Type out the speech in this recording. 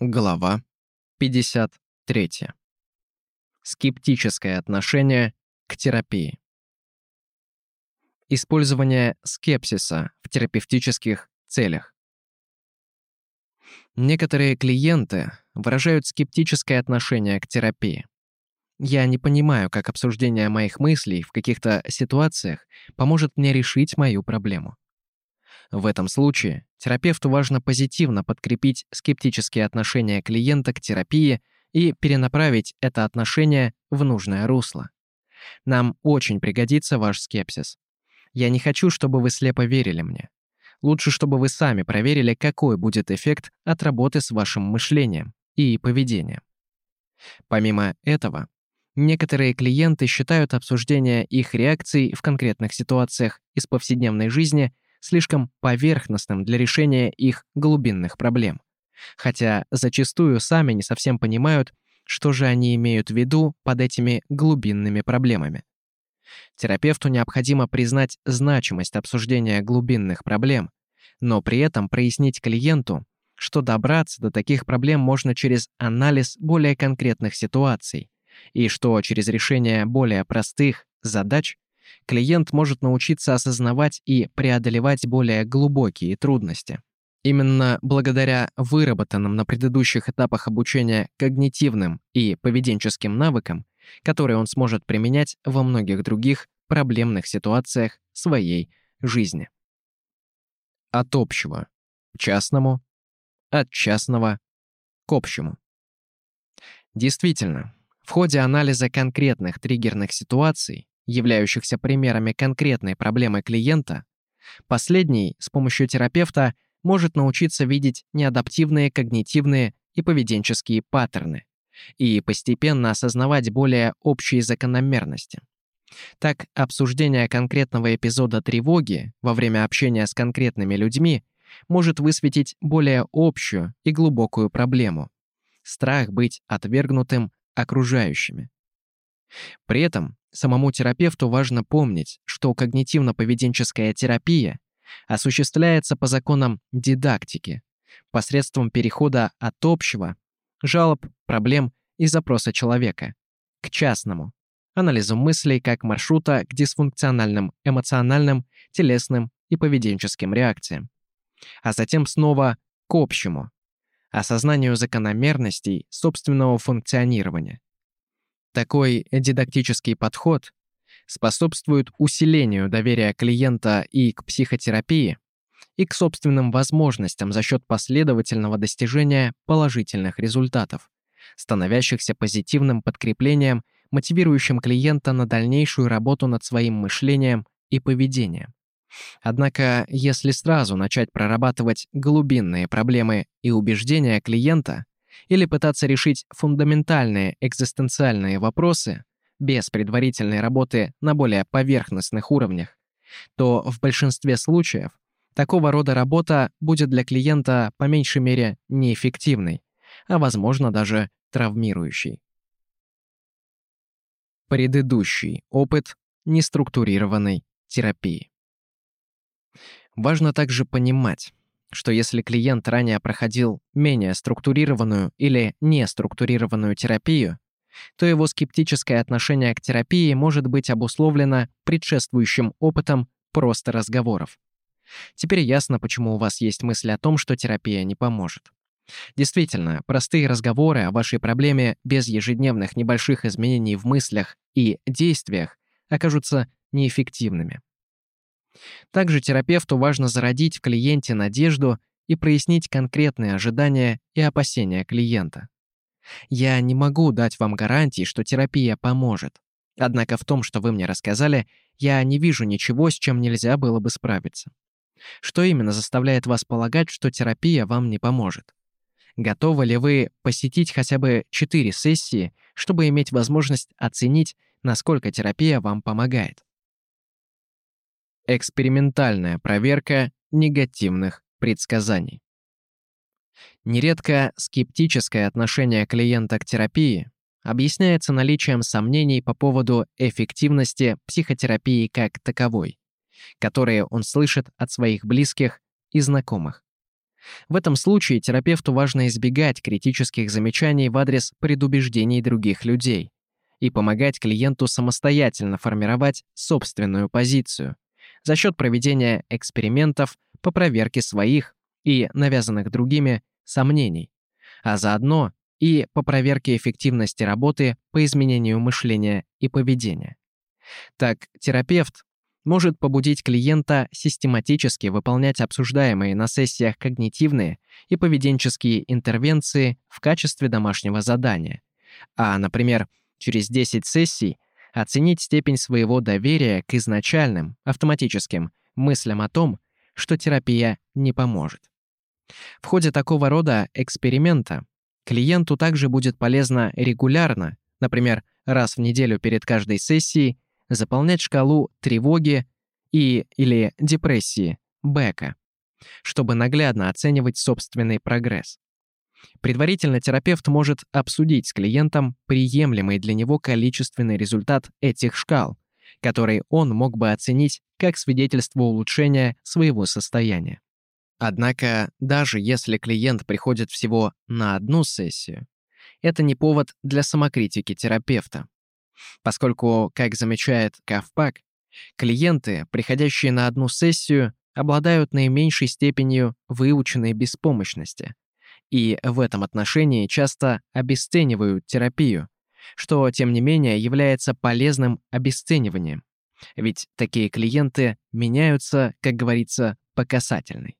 Глава 53. Скептическое отношение к терапии. Использование скепсиса в терапевтических целях. Некоторые клиенты выражают скептическое отношение к терапии. Я не понимаю, как обсуждение моих мыслей в каких-то ситуациях поможет мне решить мою проблему. В этом случае терапевту важно позитивно подкрепить скептические отношения клиента к терапии и перенаправить это отношение в нужное русло. Нам очень пригодится ваш скепсис. Я не хочу, чтобы вы слепо верили мне. Лучше, чтобы вы сами проверили, какой будет эффект от работы с вашим мышлением и поведением. Помимо этого, некоторые клиенты считают обсуждение их реакций в конкретных ситуациях из повседневной жизни – слишком поверхностным для решения их глубинных проблем. Хотя зачастую сами не совсем понимают, что же они имеют в виду под этими глубинными проблемами. Терапевту необходимо признать значимость обсуждения глубинных проблем, но при этом прояснить клиенту, что добраться до таких проблем можно через анализ более конкретных ситуаций, и что через решение более простых задач клиент может научиться осознавать и преодолевать более глубокие трудности. Именно благодаря выработанным на предыдущих этапах обучения когнитивным и поведенческим навыкам, которые он сможет применять во многих других проблемных ситуациях своей жизни. От общего к частному, от частного к общему. Действительно, в ходе анализа конкретных триггерных ситуаций являющихся примерами конкретной проблемы клиента, последний с помощью терапевта может научиться видеть неадаптивные когнитивные и поведенческие паттерны и постепенно осознавать более общие закономерности. Так, обсуждение конкретного эпизода тревоги во время общения с конкретными людьми может высветить более общую и глубокую проблему – страх быть отвергнутым окружающими. При этом самому терапевту важно помнить, что когнитивно-поведенческая терапия осуществляется по законам дидактики, посредством перехода от общего, жалоб, проблем и запроса человека, к частному, анализу мыслей как маршрута к дисфункциональным эмоциональным, телесным и поведенческим реакциям, а затем снова к общему, осознанию закономерностей собственного функционирования. Такой дидактический подход способствует усилению доверия клиента и к психотерапии, и к собственным возможностям за счет последовательного достижения положительных результатов, становящихся позитивным подкреплением, мотивирующим клиента на дальнейшую работу над своим мышлением и поведением. Однако, если сразу начать прорабатывать глубинные проблемы и убеждения клиента, или пытаться решить фундаментальные экзистенциальные вопросы без предварительной работы на более поверхностных уровнях, то в большинстве случаев такого рода работа будет для клиента по меньшей мере неэффективной, а возможно даже травмирующей. Предыдущий опыт неструктурированной терапии. Важно также понимать, что если клиент ранее проходил менее структурированную или неструктурированную терапию, то его скептическое отношение к терапии может быть обусловлено предшествующим опытом просто разговоров. Теперь ясно, почему у вас есть мысль о том, что терапия не поможет. Действительно, простые разговоры о вашей проблеме без ежедневных небольших изменений в мыслях и действиях окажутся неэффективными. Также терапевту важно зародить в клиенте надежду и прояснить конкретные ожидания и опасения клиента. Я не могу дать вам гарантии, что терапия поможет. Однако в том, что вы мне рассказали, я не вижу ничего, с чем нельзя было бы справиться. Что именно заставляет вас полагать, что терапия вам не поможет? Готовы ли вы посетить хотя бы 4 сессии, чтобы иметь возможность оценить, насколько терапия вам помогает? Экспериментальная проверка негативных предсказаний. Нередко скептическое отношение клиента к терапии объясняется наличием сомнений по поводу эффективности психотерапии как таковой, которые он слышит от своих близких и знакомых. В этом случае терапевту важно избегать критических замечаний в адрес предубеждений других людей и помогать клиенту самостоятельно формировать собственную позицию за счет проведения экспериментов по проверке своих и навязанных другими сомнений, а заодно и по проверке эффективности работы по изменению мышления и поведения. Так, терапевт может побудить клиента систематически выполнять обсуждаемые на сессиях когнитивные и поведенческие интервенции в качестве домашнего задания, а, например, через 10 сессий оценить степень своего доверия к изначальным, автоматическим мыслям о том, что терапия не поможет. В ходе такого рода эксперимента клиенту также будет полезно регулярно, например, раз в неделю перед каждой сессией, заполнять шкалу тревоги и или депрессии Бека, чтобы наглядно оценивать собственный прогресс. Предварительно терапевт может обсудить с клиентом приемлемый для него количественный результат этих шкал, который он мог бы оценить как свидетельство улучшения своего состояния. Однако, даже если клиент приходит всего на одну сессию, это не повод для самокритики терапевта. Поскольку, как замечает Кавпак, клиенты, приходящие на одну сессию, обладают наименьшей степенью выученной беспомощности и в этом отношении часто обесценивают терапию, что, тем не менее, является полезным обесцениванием. Ведь такие клиенты меняются, как говорится, по касательной.